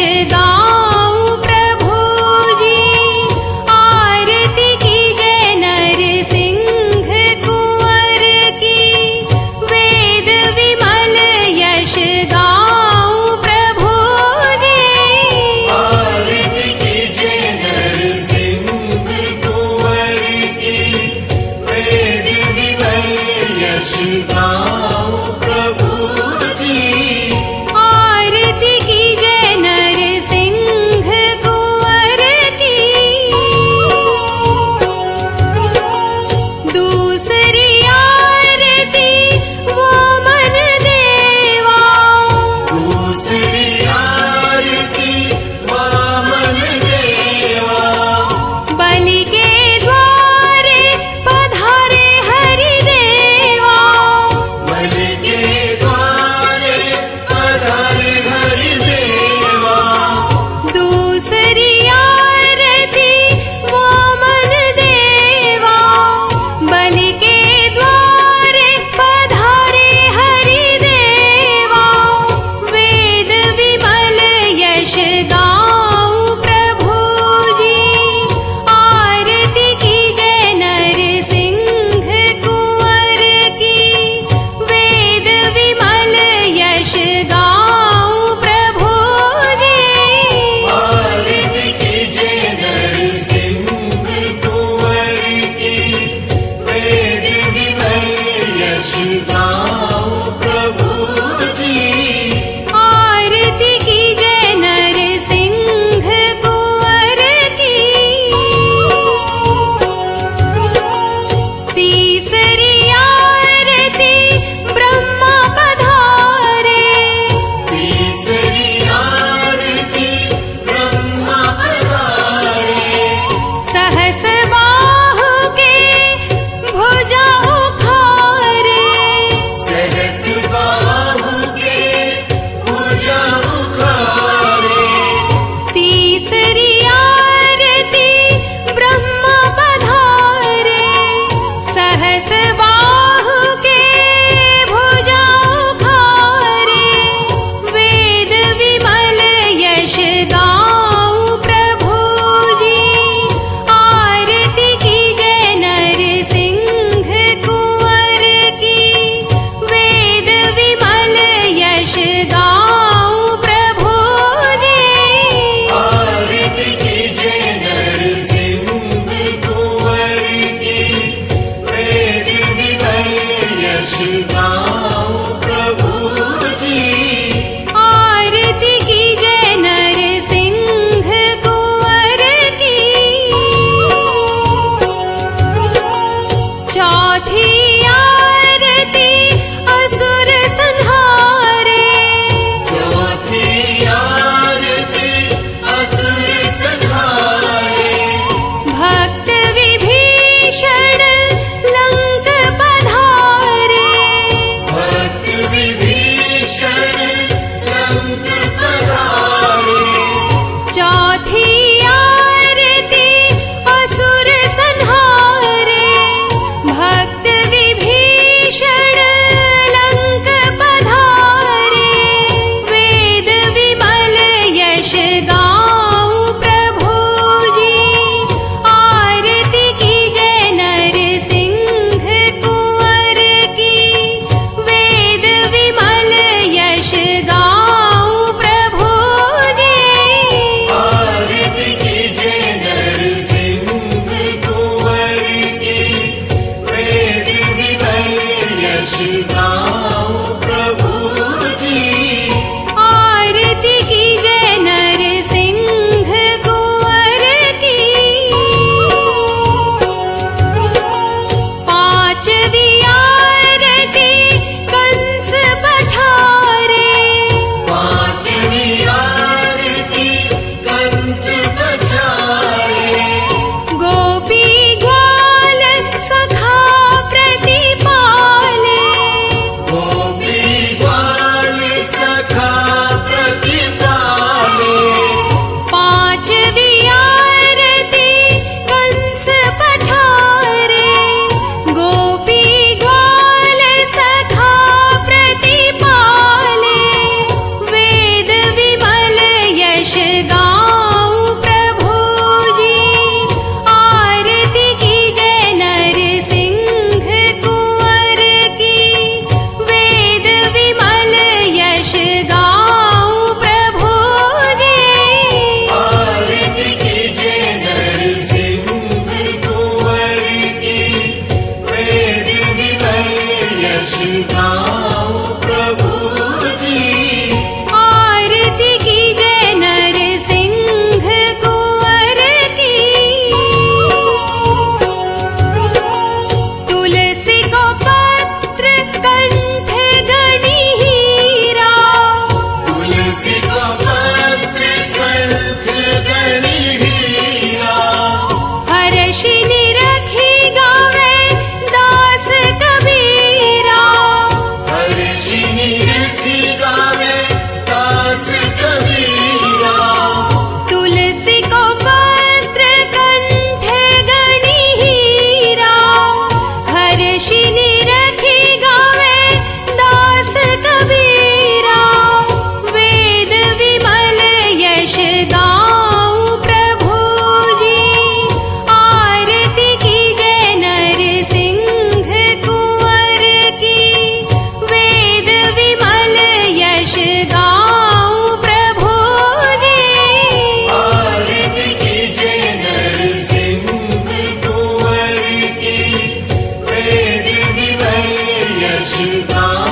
Yash Shri ദേശിനേ Hariram